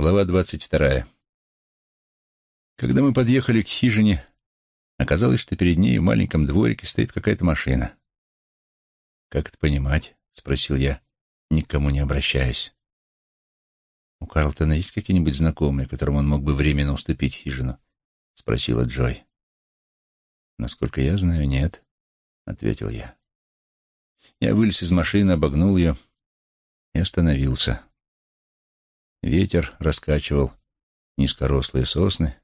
Глава двадцать вторая. Когда мы подъехали к хижине, оказалось, что перед ней в маленьком дворике стоит какая-то машина. «Как это понимать?» — спросил я, никому не обращаясь. «У Карлтона есть какие-нибудь знакомые, которым он мог бы временно уступить хижину?» — спросила Джой. «Насколько я знаю, нет», — ответил я. Я вылез из машины, обогнул ее и остановился. Ветер раскачивал низкорослые сосны,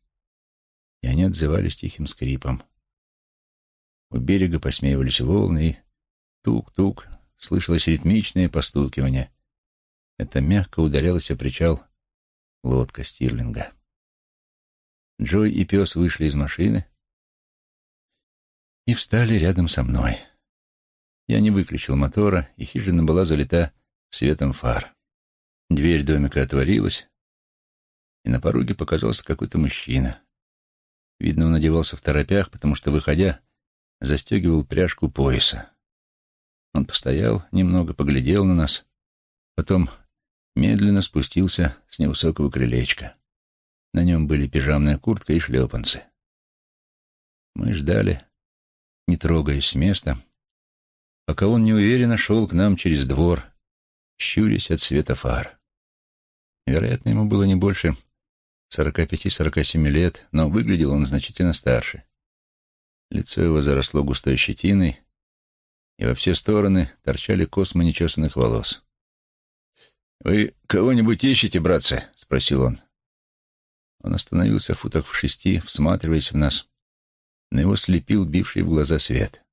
и они отзывались тихим скрипом. У берега посмеивались волны, и тук-тук слышалось ритмичное постукивание. Это мягко ударялось о причал лодка Стирлинга. Джой и пес вышли из машины и встали рядом со мной. Я не выключил мотора, и хижина была залита светом фар. Дверь домика отворилась, и на пороге показался какой-то мужчина. Видно, он одевался в торопях, потому что, выходя, застегивал пряжку пояса. Он постоял немного, поглядел на нас, потом медленно спустился с невысокого крылечка. На нем были пижамная куртка и шлепанцы. Мы ждали, не трогаясь с места, пока он неуверенно шел к нам через двор, щурясь от света фар. Вероятно, ему было не больше сорока пяти-сорока семи лет, но выглядел он значительно старше. Лицо его заросло густой щетиной, и во все стороны торчали космы нечесанных волос. «Вы кого-нибудь ищете, братцы?» — спросил он. Он остановился в футах в шести, всматриваясь в нас. На его слепил бивший в глаза свет.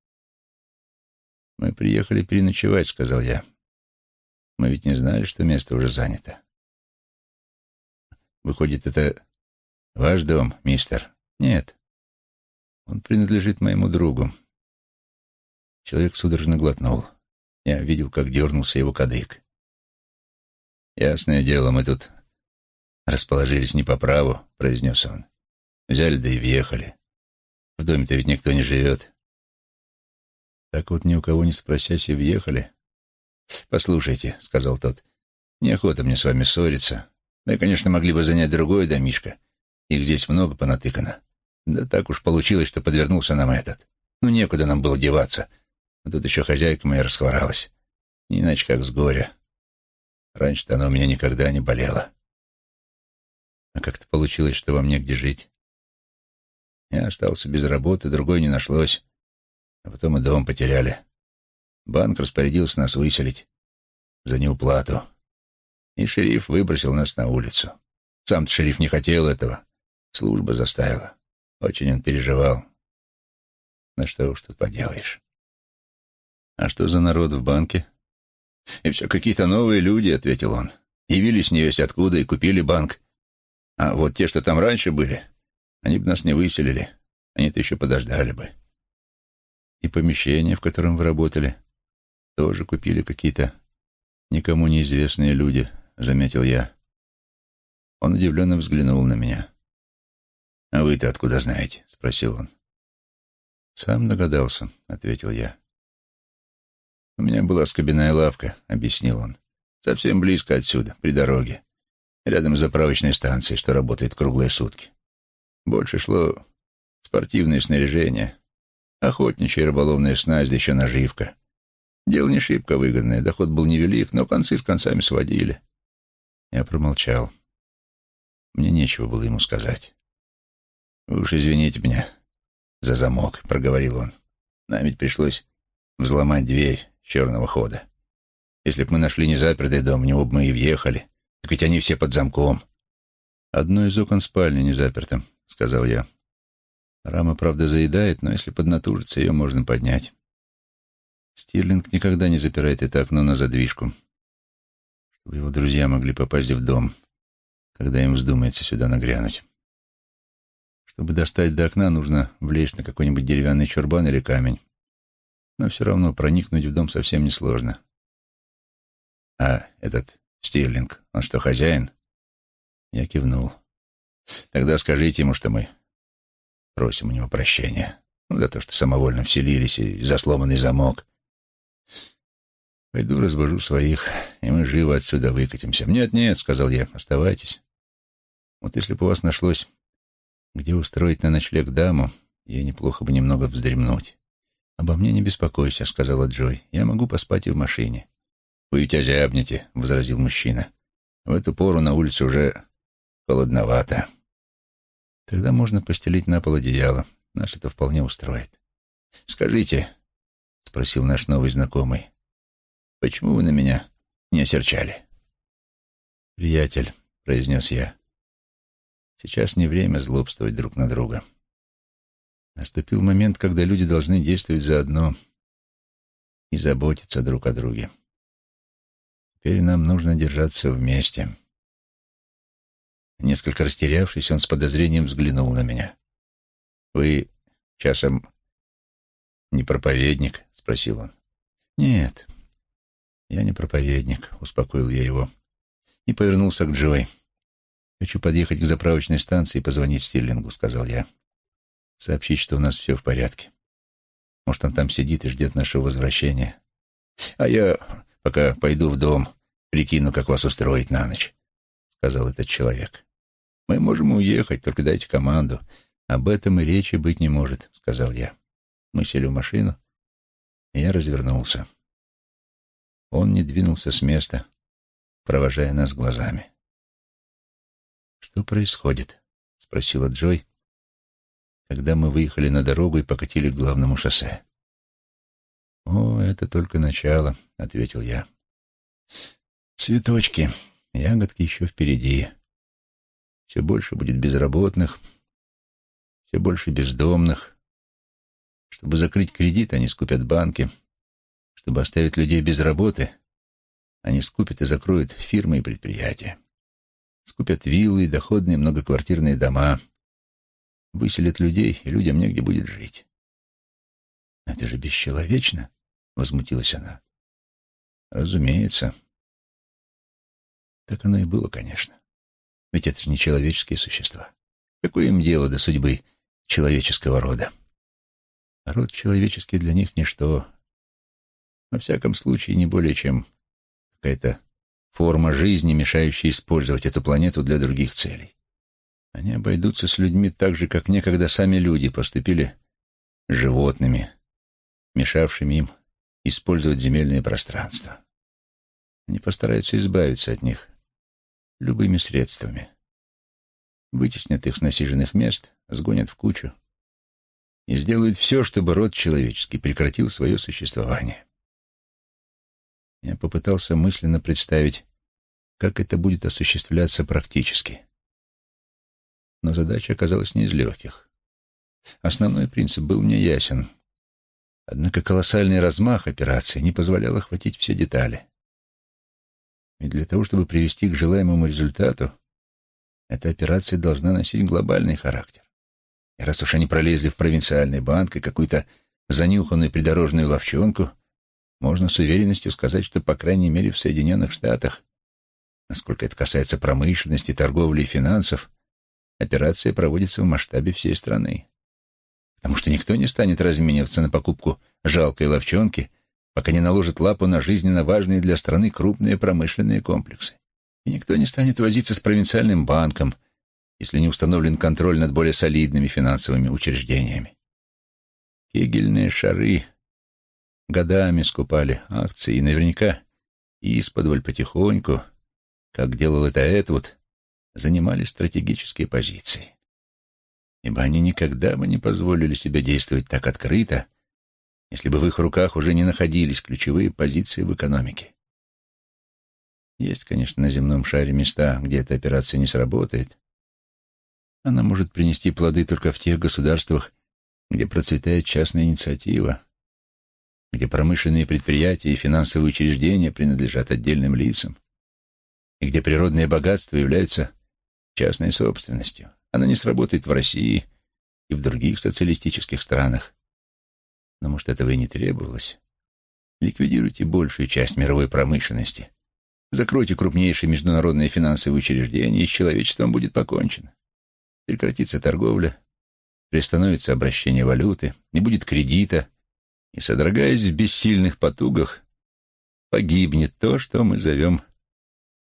«Мы приехали переночевать», — сказал я. «Мы ведь не знали, что место уже занято». «Выходит, это ваш дом, мистер?» «Нет. Он принадлежит моему другу». Человек судорожно глотнул. Я видел, как дернулся его кадык. «Ясное дело, мы тут расположились не по праву», — произнес он. «Взяли да и въехали. В доме-то ведь никто не живет. Так вот ни у кого не спросясь и въехали. «Послушайте», — сказал тот, — «неохота мне с вами ссориться. Мы, конечно, могли бы занять другое домишко. Их здесь много понатыкано. Да так уж получилось, что подвернулся нам этот. Ну, некуда нам было деваться. А тут еще хозяйка моя расхворалась. Не иначе, как с горя. Раньше-то она у меня никогда не болела. А как-то получилось, что вам негде жить. Я остался без работы, другой не нашлось. А потом и дом потеряли. Банк распорядился нас выселить за неуплату. И шериф выбросил нас на улицу. Сам-то шериф не хотел этого. Служба заставила. Очень он переживал. На что уж тут поделаешь. А что за народ в банке? И все какие-то новые люди, — ответил он. Явились невесть откуда и купили банк. А вот те, что там раньше были, они бы нас не выселили. Они-то еще подождали бы. И помещение, в котором вы работали, тоже купили какие-то никому неизвестные люди, заметил я. Он удивленно взглянул на меня. «А вы-то откуда знаете?» — спросил он. «Сам догадался», — ответил я. «У меня была скобяная лавка», — объяснил он. «Совсем близко отсюда, при дороге, рядом с заправочной станцией, что работает круглые сутки. Больше шло спортивное снаряжение, Охотничья рыболовная снасть, еще наживка. Дело не шибко выгодное, доход был невелик, но концы с концами сводили. Я промолчал. Мне нечего было ему сказать. «Вы уж извините меня за замок», — проговорил он. «Нам ведь пришлось взломать дверь черного хода. Если б мы нашли незапертый дом, в него бы мы и въехали. Так ведь они все под замком». «Одно из окон спальни не заперто», — сказал я. Рама, правда, заедает, но если поднатужиться, ее можно поднять. Стирлинг никогда не запирает это окно на задвижку, чтобы его друзья могли попасть в дом, когда им вздумается сюда нагрянуть. Чтобы достать до окна, нужно влезть на какой-нибудь деревянный чурбан или камень. Но все равно проникнуть в дом совсем несложно. А этот Стирлинг, он что, хозяин? Я кивнул. Тогда скажите ему, что мы Просим у него прощения ну, за то, что самовольно вселились и за сломанный замок. Пойду разбужу своих, и мы живо отсюда выкатимся. Нет, нет, — сказал я, — оставайтесь. Вот если бы у вас нашлось, где устроить на ночлег даму, ей неплохо бы немного вздремнуть. «Обо мне не беспокойся», — сказала Джой. «Я могу поспать и в машине». «Вы ведь озябнете», — возразил мужчина. «В эту пору на улице уже холодновато». «Тогда можно постелить на пол одеяло. Нас это вполне устроит». «Скажите», — спросил наш новый знакомый, — «почему вы на меня не осерчали?» «Приятель», — произнес я, — «сейчас не время злобствовать друг на друга». Наступил момент, когда люди должны действовать заодно и заботиться друг о друге. Теперь нам нужно держаться вместе. Несколько растерявшись, он с подозрением взглянул на меня. «Вы часом не проповедник?» — спросил он. «Нет, я не проповедник», — успокоил я его и повернулся к Джой. «Хочу подъехать к заправочной станции и позвонить Стиллингу», — сказал я сообщить, что у нас все в порядке. Может, он там сидит и ждет нашего возвращения. А я пока пойду в дом, прикину, как вас устроить на ночь, — сказал этот человек. Мы можем уехать, только дайте команду. Об этом и речи быть не может, — сказал я. Мы сели в машину, и я развернулся. Он не двинулся с места, провожая нас глазами. «Что происходит?» — спросила Джой, когда мы выехали на дорогу и покатили к главному шоссе. «О, это только начало», — ответил я. «Цветочки, ягодки еще впереди. Все больше будет безработных, все больше бездомных. Чтобы закрыть кредит, они скупят банки. Чтобы оставить людей без работы, они скупят и закроют фирмы и предприятия. Скупят виллы доходные многоквартирные дома — выселят людей, и людям негде будет жить. «Это же бесчеловечно!» — возмутилась она. «Разумеется». Так оно и было, конечно. Ведь это же не человеческие существа. Какое им дело до судьбы человеческого рода? род человеческий для них ничто. Во всяком случае, не более чем какая-то форма жизни, мешающая использовать эту планету для других целей. Они обойдутся с людьми так же, как некогда сами люди поступили животными, мешавшими им использовать земельное пространство. Они постараются избавиться от них любыми средствами. Вытеснят их с насиженных мест, сгонят в кучу и сделают все, чтобы род человеческий прекратил свое существование. Я попытался мысленно представить, как это будет осуществляться практически но задача оказалась не из легких. Основной принцип был мне ясен. Однако колоссальный размах операции не позволял охватить все детали. И для того, чтобы привести к желаемому результату, эта операция должна носить глобальный характер. И раз уж они пролезли в провинциальный банк и какую-то занюханную придорожную ловчонку, можно с уверенностью сказать, что, по крайней мере, в Соединенных Штатах, насколько это касается промышленности, торговли и финансов, операция проводится в масштабе всей страны. Потому что никто не станет размениваться на покупку жалкой ловчонки, пока не наложит лапу на жизненно важные для страны крупные промышленные комплексы. И никто не станет возиться с провинциальным банком, если не установлен контроль над более солидными финансовыми учреждениями. Кегельные шары годами скупали акции и наверняка исподволь потихоньку, как делал это Эдвуд, занимали стратегические позиции. Ибо они никогда бы не позволили себе действовать так открыто, если бы в их руках уже не находились ключевые позиции в экономике. Есть, конечно, на земном шаре места, где эта операция не сработает. Она может принести плоды только в тех государствах, где процветает частная инициатива, где промышленные предприятия и финансовые учреждения принадлежат отдельным лицам, и где природные богатства являются частной собственностью. Она не сработает в России и в других социалистических странах. Но, может, этого и не требовалось. Ликвидируйте большую часть мировой промышленности. Закройте крупнейшие международные финансовые учреждения, и с человечеством будет покончено. Прекратится торговля, приостановится обращение валюты, не будет кредита, и, содрогаясь в бессильных потугах, погибнет то, что мы зовем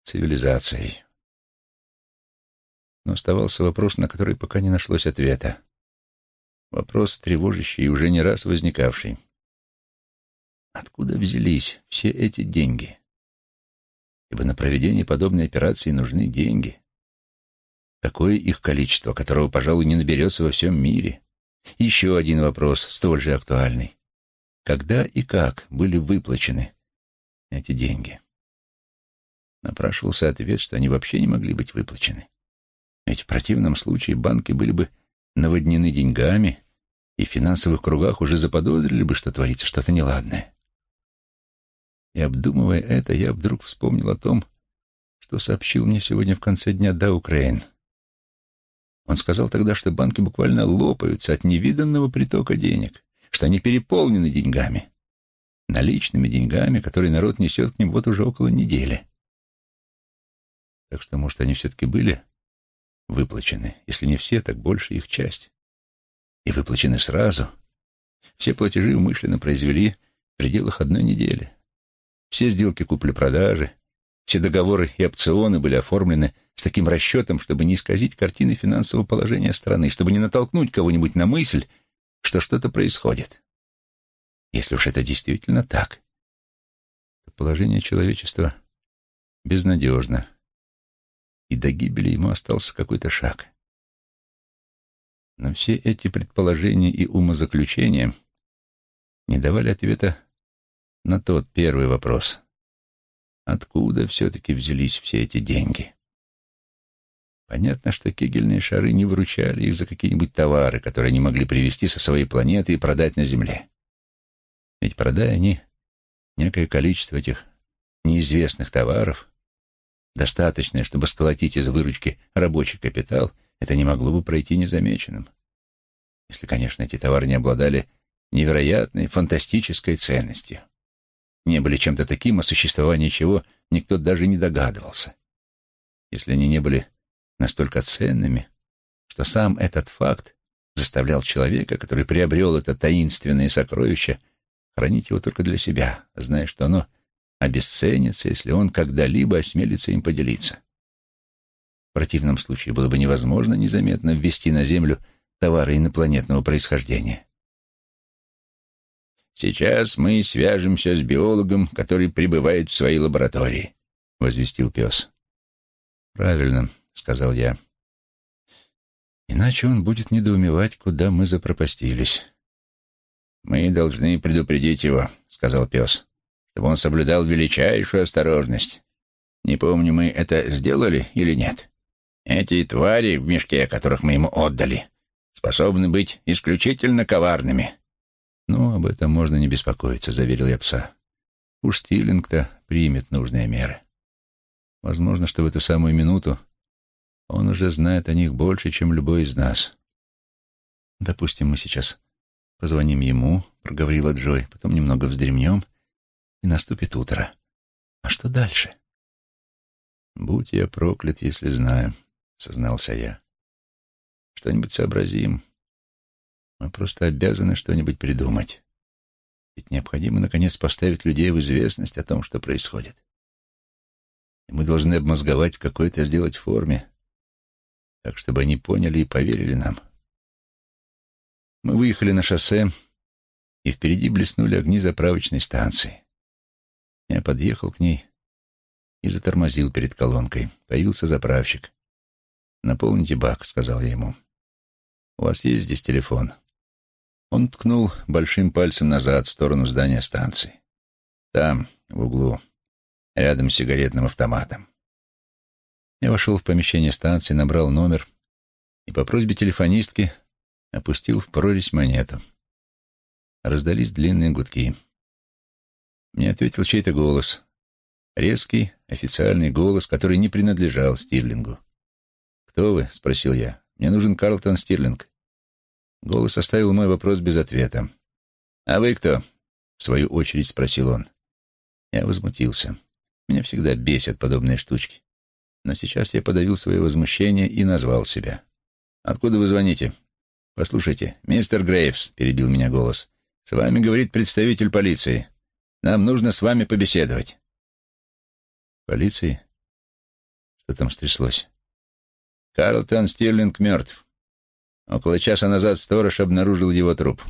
цивилизацией. Но оставался вопрос, на который пока не нашлось ответа. Вопрос, тревожащий и уже не раз возникавший. Откуда взялись все эти деньги? Ибо на проведение подобной операции нужны деньги. Такое их количество, которого, пожалуй, не наберется во всем мире. Еще один вопрос, столь же актуальный. Когда и как были выплачены эти деньги? Напрашивался ответ, что они вообще не могли быть выплачены. Ведь в противном случае банки были бы наводнены деньгами, и в финансовых кругах уже заподозрили бы, что творится что-то неладное. И обдумывая это, я вдруг вспомнил о том, что сообщил мне сегодня в конце дня да Украин. Он сказал тогда, что банки буквально лопаются от невиданного притока денег, что они переполнены деньгами, наличными деньгами, которые народ несет к ним вот уже около недели. Так что, может, они все-таки были выплачены, если не все, так больше их часть. И выплачены сразу. Все платежи умышленно произвели в пределах одной недели. Все сделки купли-продажи, все договоры и опционы были оформлены с таким расчетом, чтобы не исказить картины финансового положения страны, чтобы не натолкнуть кого-нибудь на мысль, что что-то происходит. Если уж это действительно так, то положение человечества безнадежно и до гибели ему остался какой-то шаг. Но все эти предположения и умозаключения не давали ответа на тот первый вопрос. Откуда все-таки взялись все эти деньги? Понятно, что кегельные шары не выручали их за какие-нибудь товары, которые они могли привезти со своей планеты и продать на Земле. Ведь продая они некое количество этих неизвестных товаров, достаточное, чтобы сколотить из выручки рабочий капитал, это не могло бы пройти незамеченным. Если, конечно, эти товары не обладали невероятной, фантастической ценностью. Не были чем-то таким, о существовании чего никто даже не догадывался. Если они не были настолько ценными, что сам этот факт заставлял человека, который приобрел это таинственное сокровище, хранить его только для себя, зная, что оно обесценится, если он когда-либо осмелится им поделиться. В противном случае было бы невозможно незаметно ввести на Землю товары инопланетного происхождения. «Сейчас мы свяжемся с биологом, который пребывает в своей лаборатории», — возвестил пес. «Правильно», — сказал я. «Иначе он будет недоумевать, куда мы запропастились». «Мы должны предупредить его», — сказал пес чтобы он соблюдал величайшую осторожность. Не помню, мы это сделали или нет. Эти твари в мешке, которых мы ему отдали, способны быть исключительно коварными. «Ну, об этом можно не беспокоиться», — заверил я пса. «Уж Стиллинг-то примет нужные меры. Возможно, что в эту самую минуту он уже знает о них больше, чем любой из нас. Допустим, мы сейчас позвоним ему, — проговорила Джой, — потом немного вздремнем — и наступит утро. А что дальше? Будь я проклят, если знаю, сознался я. Что-нибудь сообразим. Мы просто обязаны что-нибудь придумать. Ведь необходимо, наконец, поставить людей в известность о том, что происходит. И мы должны обмозговать в какой-то сделать форме, так, чтобы они поняли и поверили нам. Мы выехали на шоссе, и впереди блеснули огни заправочной станции. Я подъехал к ней и затормозил перед колонкой. Появился заправщик. «Наполните бак», — сказал я ему. «У вас есть здесь телефон?» Он ткнул большим пальцем назад, в сторону здания станции. Там, в углу, рядом с сигаретным автоматом. Я вошел в помещение станции, набрал номер и по просьбе телефонистки опустил в прорезь монету. Раздались длинные гудки. Мне ответил чей-то голос. Резкий, официальный голос, который не принадлежал Стирлингу. «Кто вы?» — спросил я. «Мне нужен Карлтон Стирлинг». Голос оставил мой вопрос без ответа. «А вы кто?» — в свою очередь спросил он. Я возмутился. Меня всегда бесят подобные штучки. Но сейчас я подавил свое возмущение и назвал себя. «Откуда вы звоните?» «Послушайте, мистер Грейвс», — перебил меня голос, — «с вами говорит представитель полиции. Нам нужно с вами побеседовать. Полиции? Что там стряслось? Карлтон Стирлинг мертв. Около часа назад сторож обнаружил его труп.